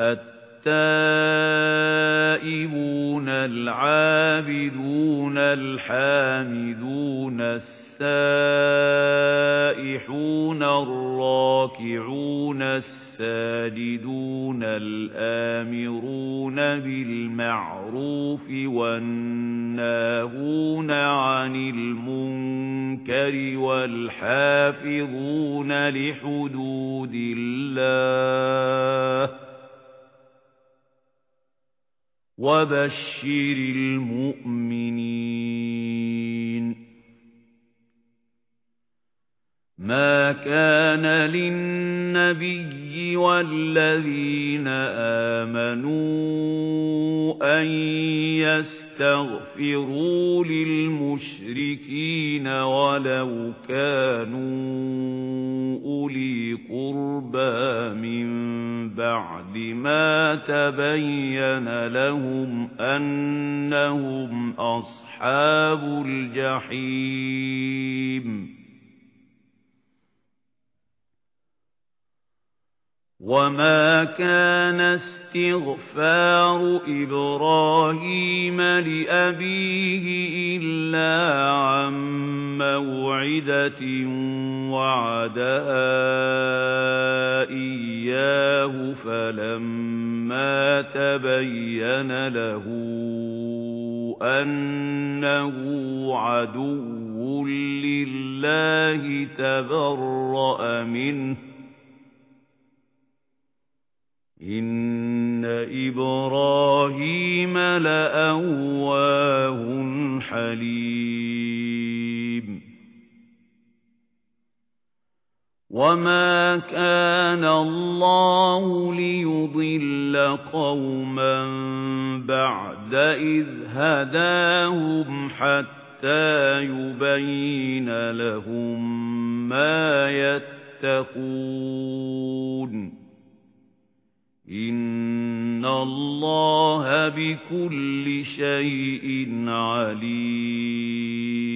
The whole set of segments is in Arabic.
التائبون العابدون الحامدون السائحون الراكعون الساجدون الآمرون بالمعروف والناهون عن المنكر والحافظون لحدود الله وبشر المؤمنين ما كان للنبي والذين آمنوا أن يستغفروا للمشركين ولو كانوا أولي بَعْدِ مَا تَبَيَّنَ لَهُمْ أَنَّهُمْ أَصْحَابُ الْجَحِيمِ. وَمَا كَانَ اسْتِغْفَارُ إِبْرَاهِيمَ لِأَبِيهِ إِلَّا عَن مَّوْعِدَةٍ وَعَدَهَا إِيَّاهُ فَلَمَّا تَبَيَّنَ لَهُ أَنَّهُ عَدُوٌّ لِّلَّهِ تَبَرَّأَ مِنْهُ. إِنَّ إِبْرَاهِيمَ لَأَوَّاهٌ حَلِيمٌ. وَمَا كَانَ اللَّهُ لِيُضِلَّ قَوْمًا بَعْدَ إِذْ هَدَاهُمْ حَتَّى يُبَيِّنَ لَهُم مَّا يَتَّقُونَ إِنَّ اللَّهَ بِكُلِّ شَيْءٍ عَلِيمٌ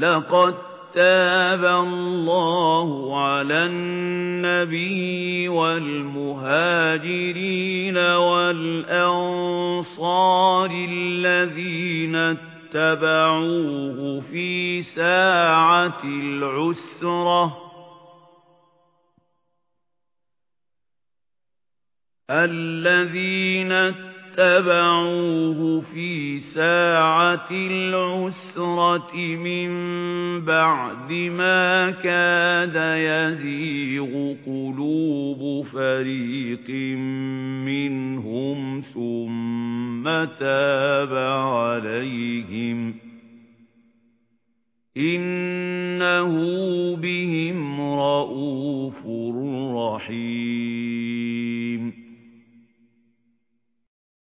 لَقَدْ تَابَ اللَّهُ عَلَى النَّبِيِّ وَالْمُهَاجِرِينَ وَالْأَنصَارِ الَّذِينَ اتَّبَعُوهُ فِي سَاعَةِ الْعُسْرَةِ. الذين اتبعوه العسرة من بعد ما كاد يزيغ قلوب فريق منهم ثم تاب عليهم إنه بهم رؤوف رحيم